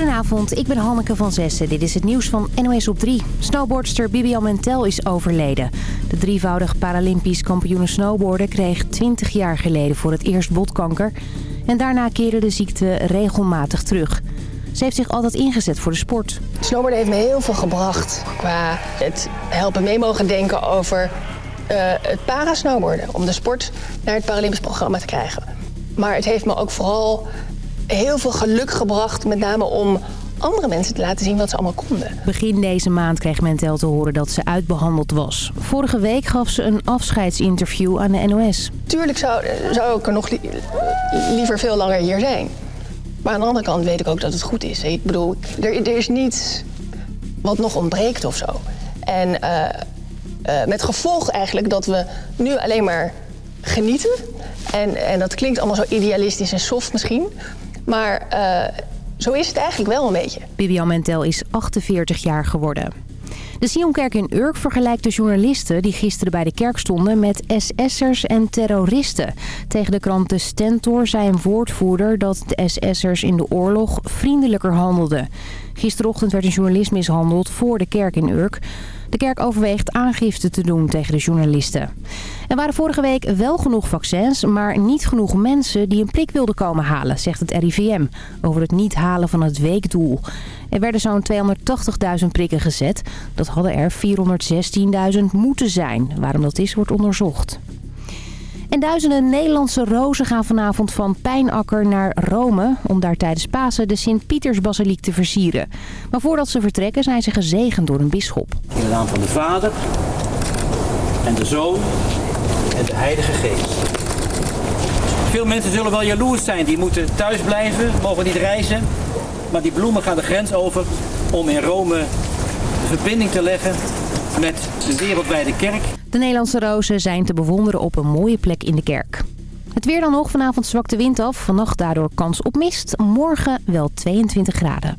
Goedenavond, ik ben Hanneke van Zessen. Dit is het nieuws van NOS op 3. Snowboardster Bibian Mentel is overleden. De drievoudig Paralympisch kampioene snowboarden kreeg 20 jaar geleden voor het eerst botkanker. En daarna keerde de ziekte regelmatig terug. Ze heeft zich altijd ingezet voor de sport. Snowboarden heeft me heel veel gebracht qua het helpen mee mogen denken over uh, het parasnowboarden. Om de sport naar het Paralympisch programma te krijgen. Maar het heeft me ook vooral heel veel geluk gebracht. Met name om andere mensen te laten zien wat ze allemaal konden. Begin deze maand kreeg Mentel te horen dat ze uitbehandeld was. Vorige week gaf ze een afscheidsinterview aan de NOS. Tuurlijk zou, zou ik er nog liever veel langer hier zijn. Maar aan de andere kant weet ik ook dat het goed is. Ik bedoel, er, er is niets wat nog ontbreekt of zo. En uh, uh, met gevolg eigenlijk dat we nu alleen maar genieten. En, en dat klinkt allemaal zo idealistisch en soft misschien. Maar uh, zo is het eigenlijk wel een beetje. Bibian Mentel is 48 jaar geworden. De Sionkerk in Urk vergelijkt de journalisten die gisteren bij de kerk stonden met SS'ers en terroristen. Tegen de krant De Stentor zei een woordvoerder dat de SS'ers in de oorlog vriendelijker handelden. Gisterochtend werd een journalist mishandeld voor de kerk in Urk. De kerk overweegt aangifte te doen tegen de journalisten. Er waren vorige week wel genoeg vaccins, maar niet genoeg mensen die een prik wilden komen halen, zegt het RIVM, over het niet halen van het weekdoel. Er werden zo'n 280.000 prikken gezet. Dat hadden er 416.000 moeten zijn. Waarom dat is, wordt onderzocht. En duizenden Nederlandse rozen gaan vanavond van Pijnakker naar Rome... om daar tijdens Pasen de Sint-Pietersbasiliek te versieren. Maar voordat ze vertrekken zijn ze gezegend door een bisschop. In de naam van de Vader en de Zoon en de Heilige Geest. Veel mensen zullen wel jaloers zijn. Die moeten thuis blijven, mogen niet reizen. Maar die bloemen gaan de grens over om in Rome de verbinding te leggen met de wereldwijde kerk. De Nederlandse rozen zijn te bewonderen op een mooie plek in de kerk. Het weer dan nog. Vanavond zwakt de wind af. Vannacht daardoor kans op mist. Morgen wel 22 graden.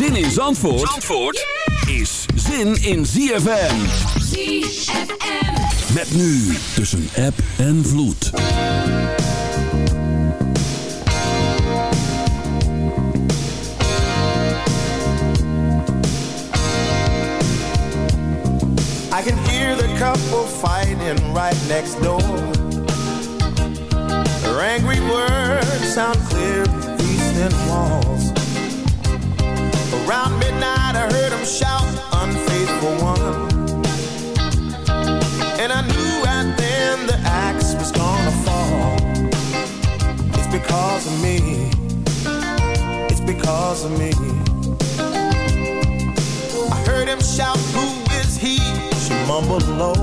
Zin in Zandvoort, Zandvoort is zin in ZFM. ZFM. Met nu tussen app en vloed. I can hear the couple fighting right next door. Their angry words sound clear through these thin walls. Around midnight, I heard them shout, Unfaithful one. And I knew right then the axe was gonna fall. It's because of me. It's because of me. I heard him shout, Who is he? She mumbled low.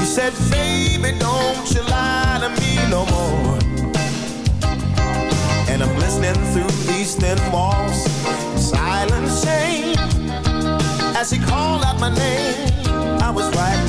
He said, baby, don't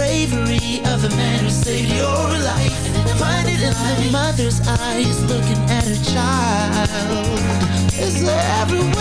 bravery of a man who saved your life. And in the blinded light, mother's eyes looking at her child. Is there everyone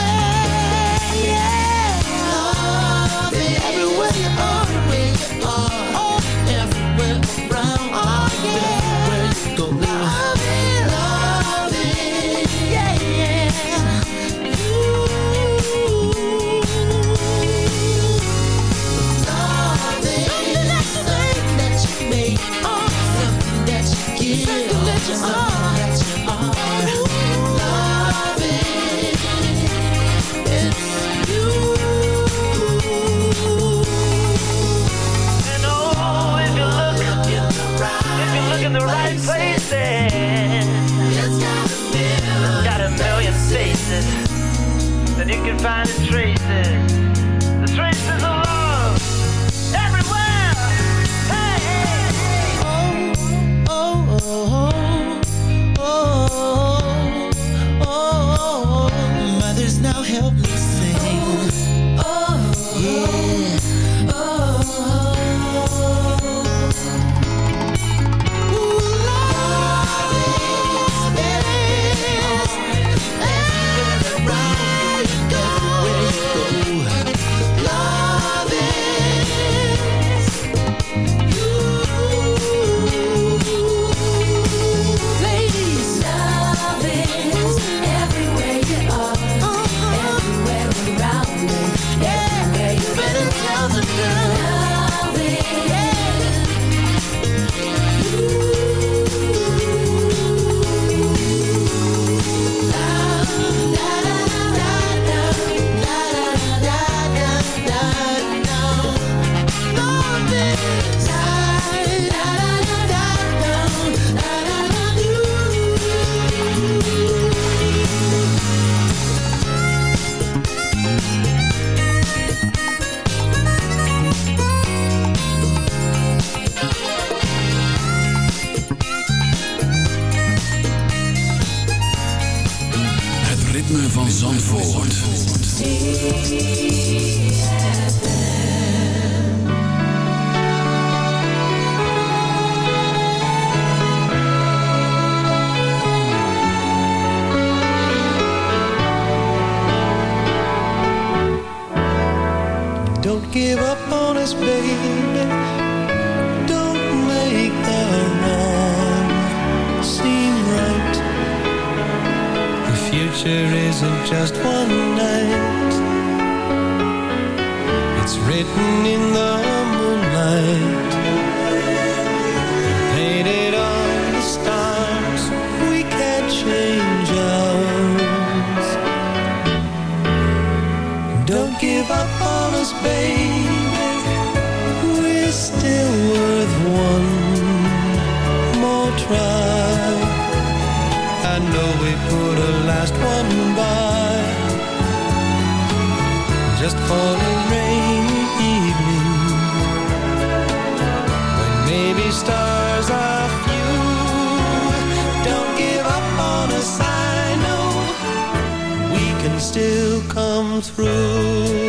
find the traces. Don't give up on us, baby. We're still worth one more try. I know we put a last one by just for through.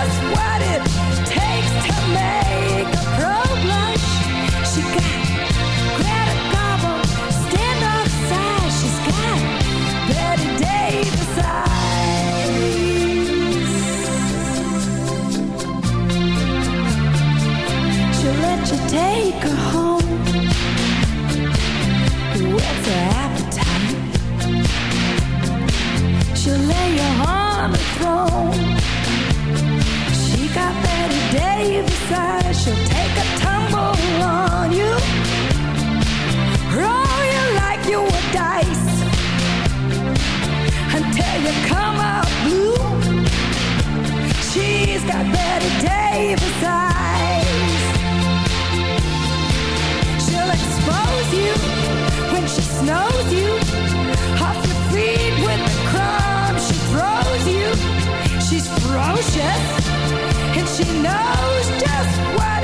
what? She'll expose you when she you. Off your feet with the crumbs she throws you. She's ferocious and she knows just what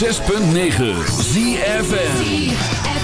106.9 ZFN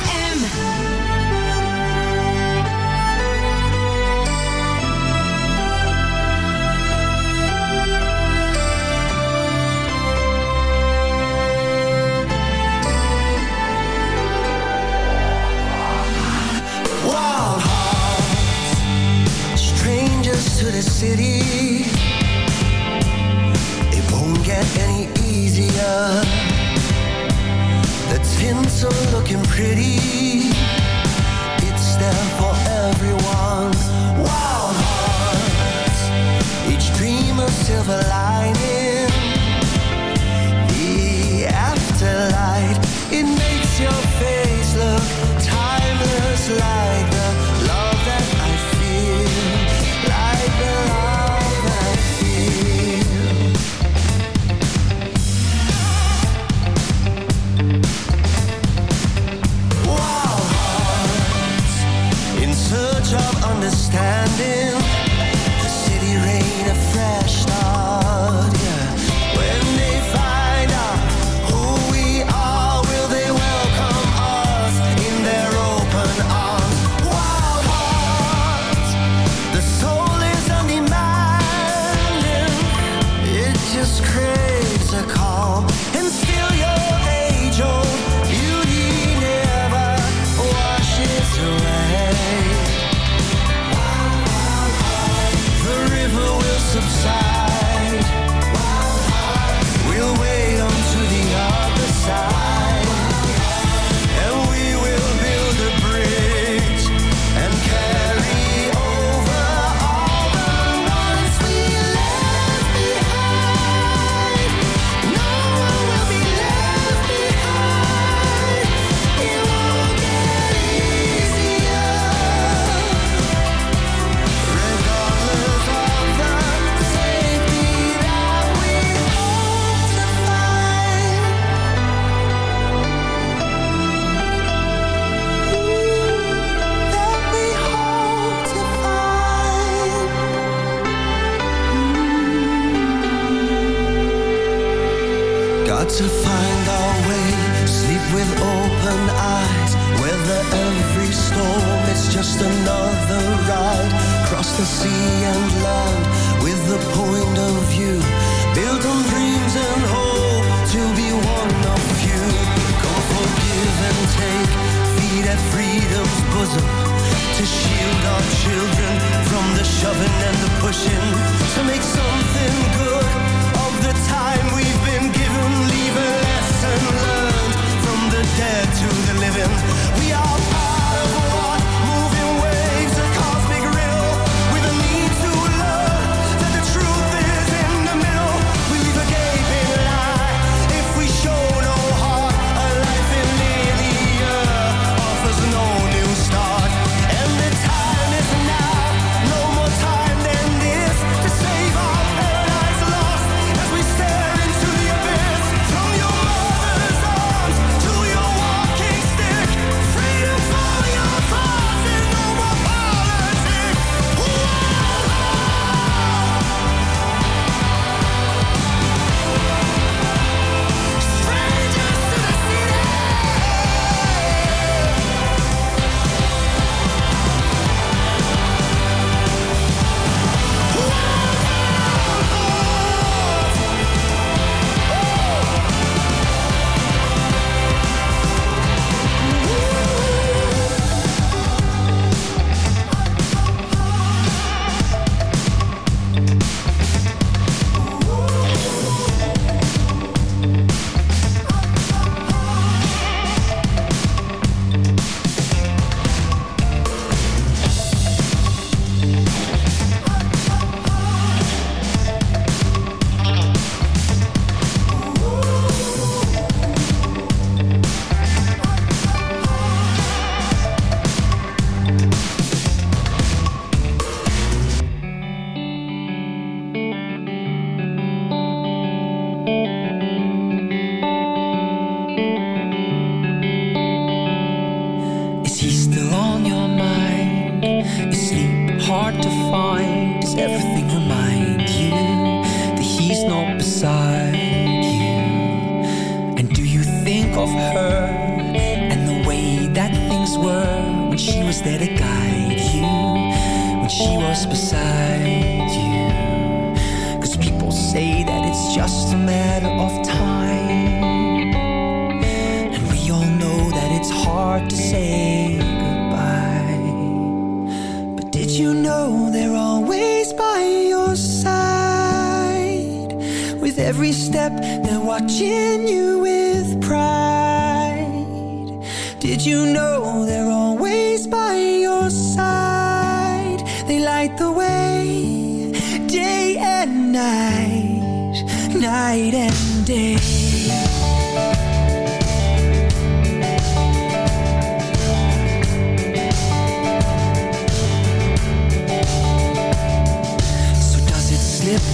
Did you know they're always by your side? They light the way, day and night, night and day.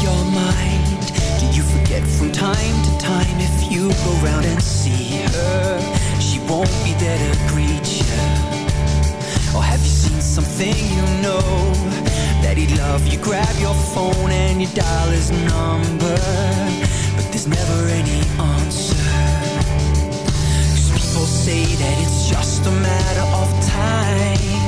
Your mind? Do you forget from time to time if you go round and see her? She won't Or have you seen something you know that he'd love? You grab your phone and you dial his number, but there's never any answer. 'Cause people say that it's just a matter of time.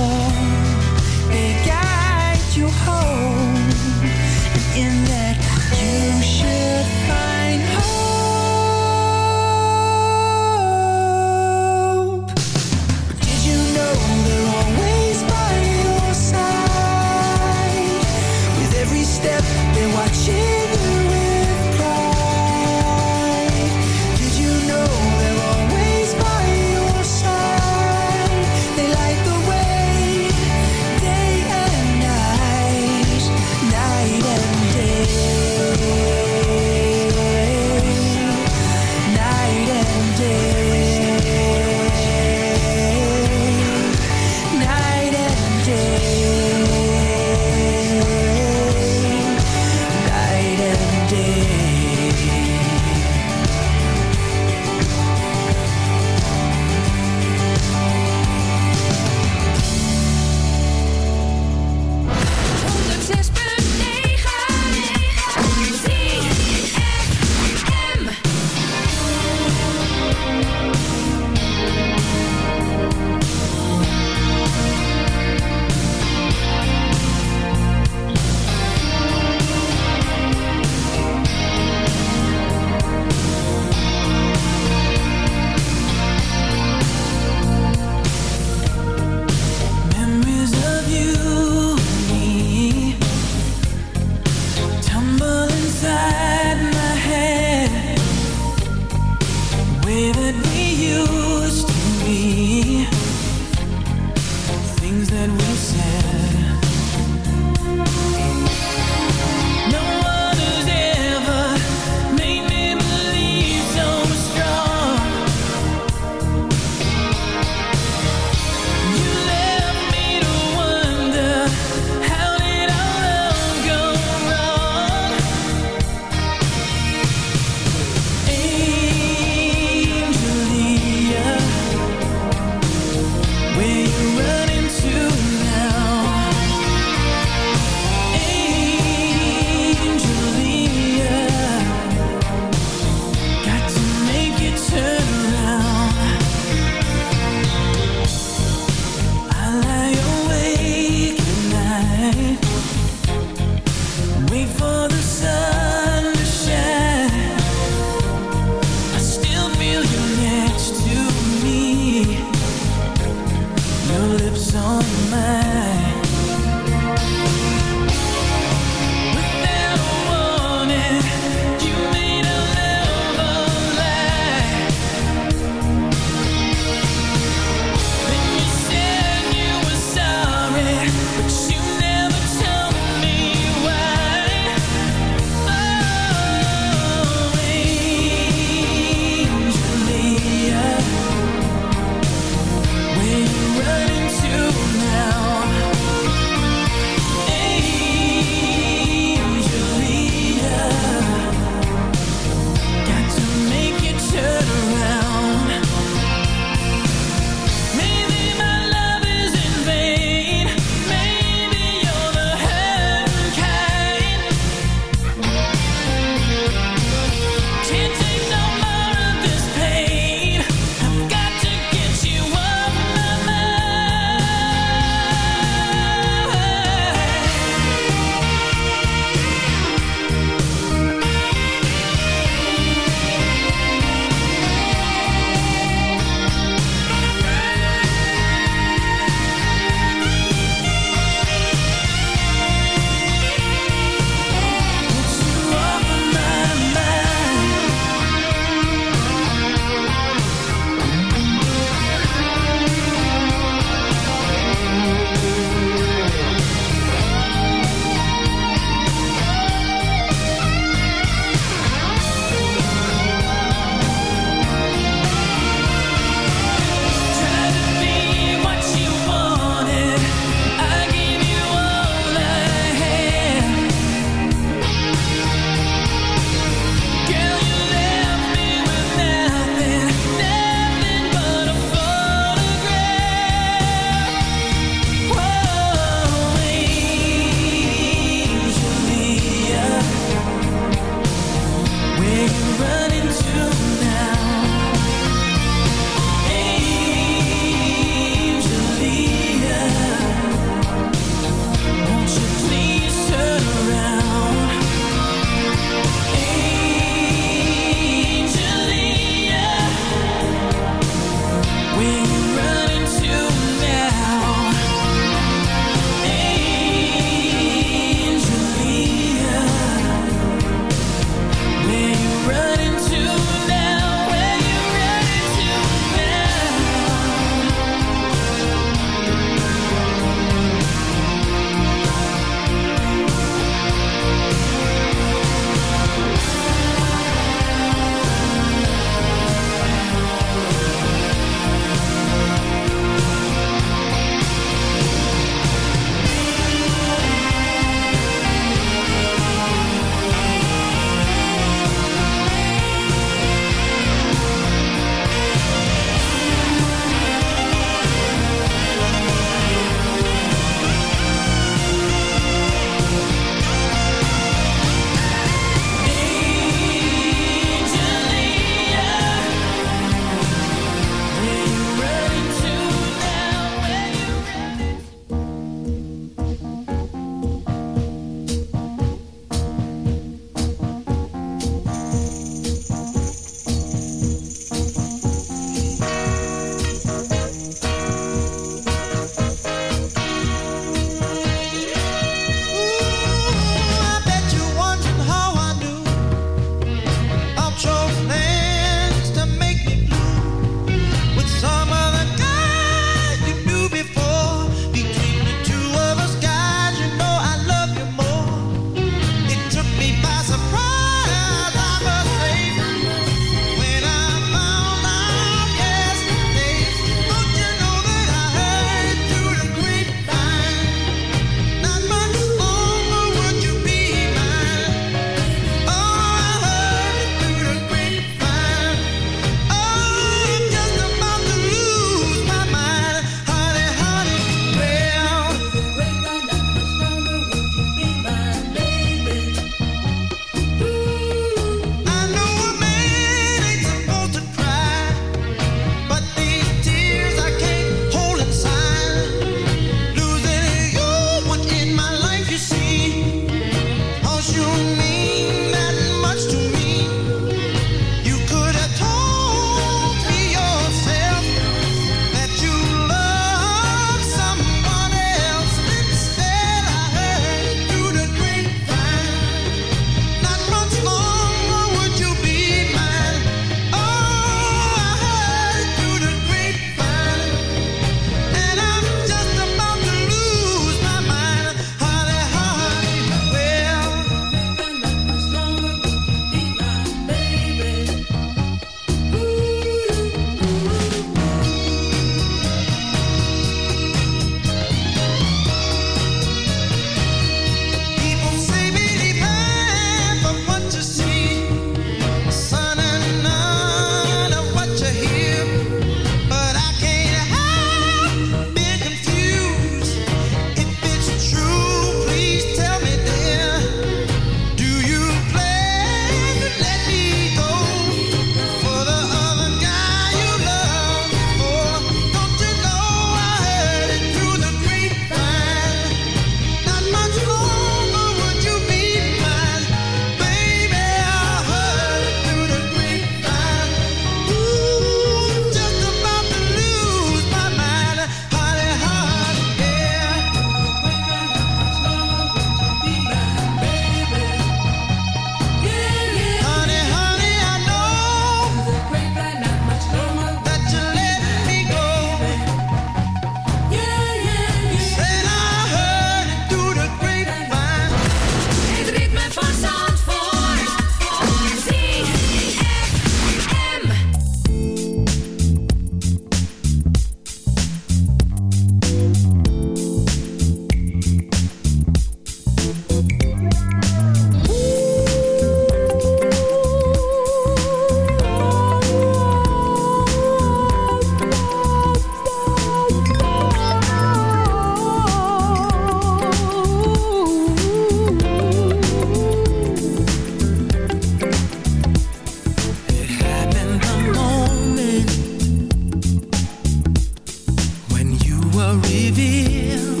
You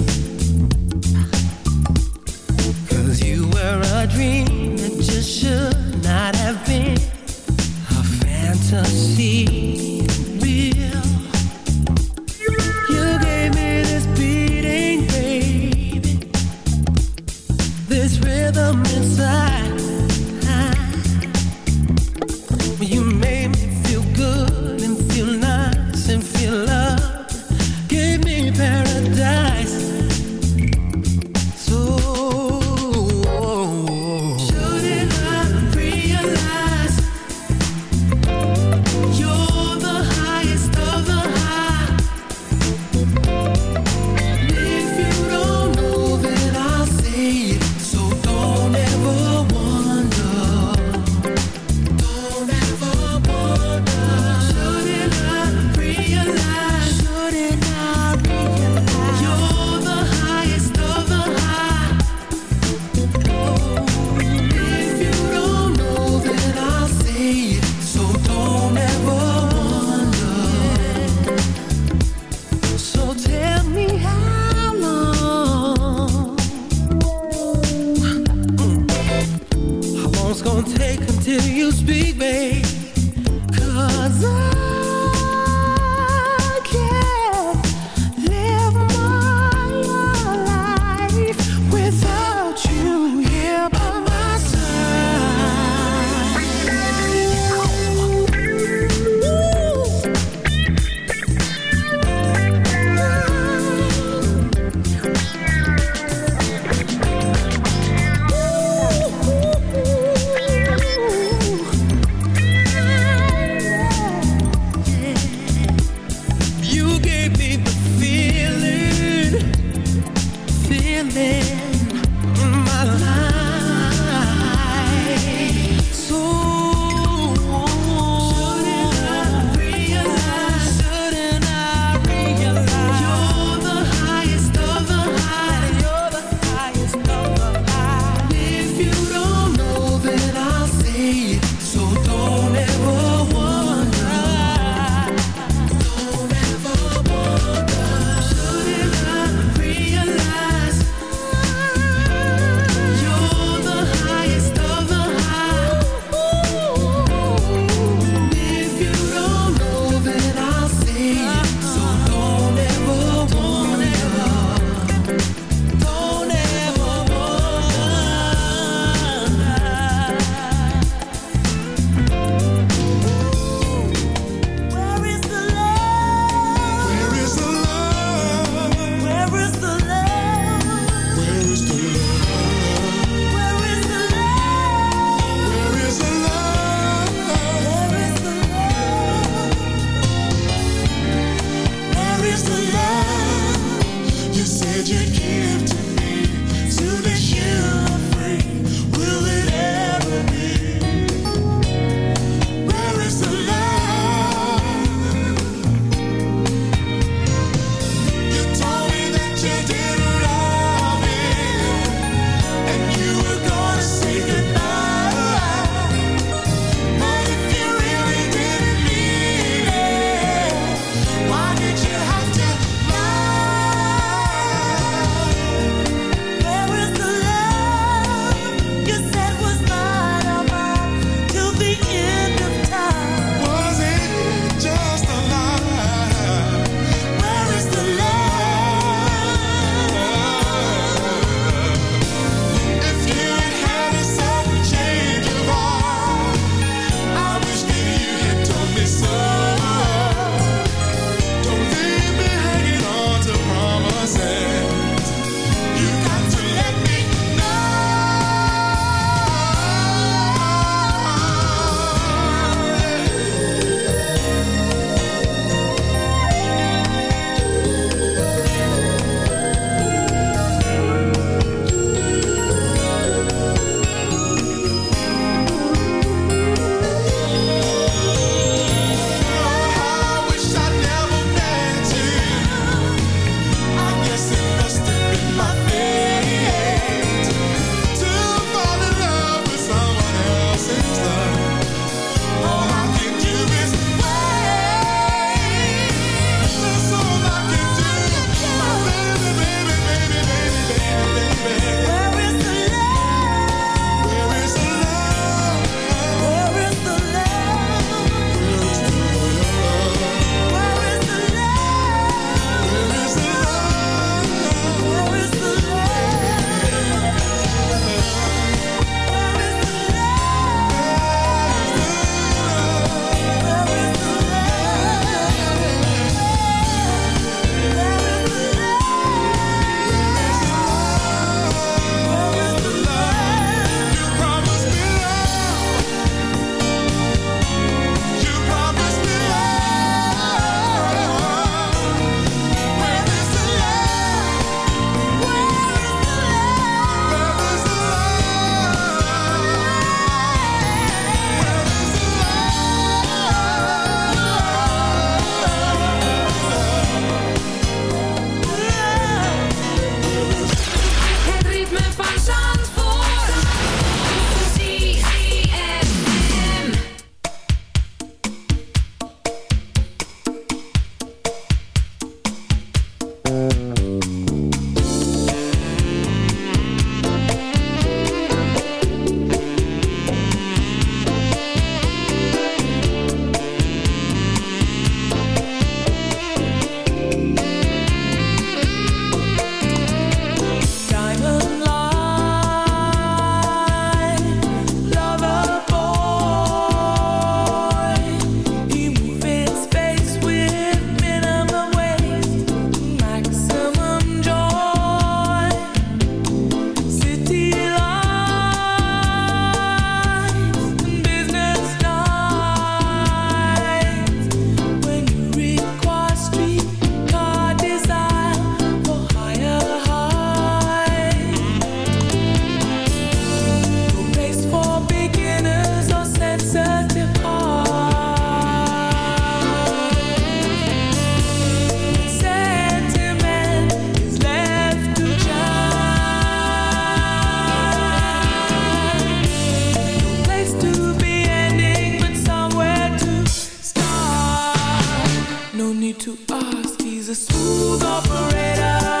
fast. He's a smooth operator.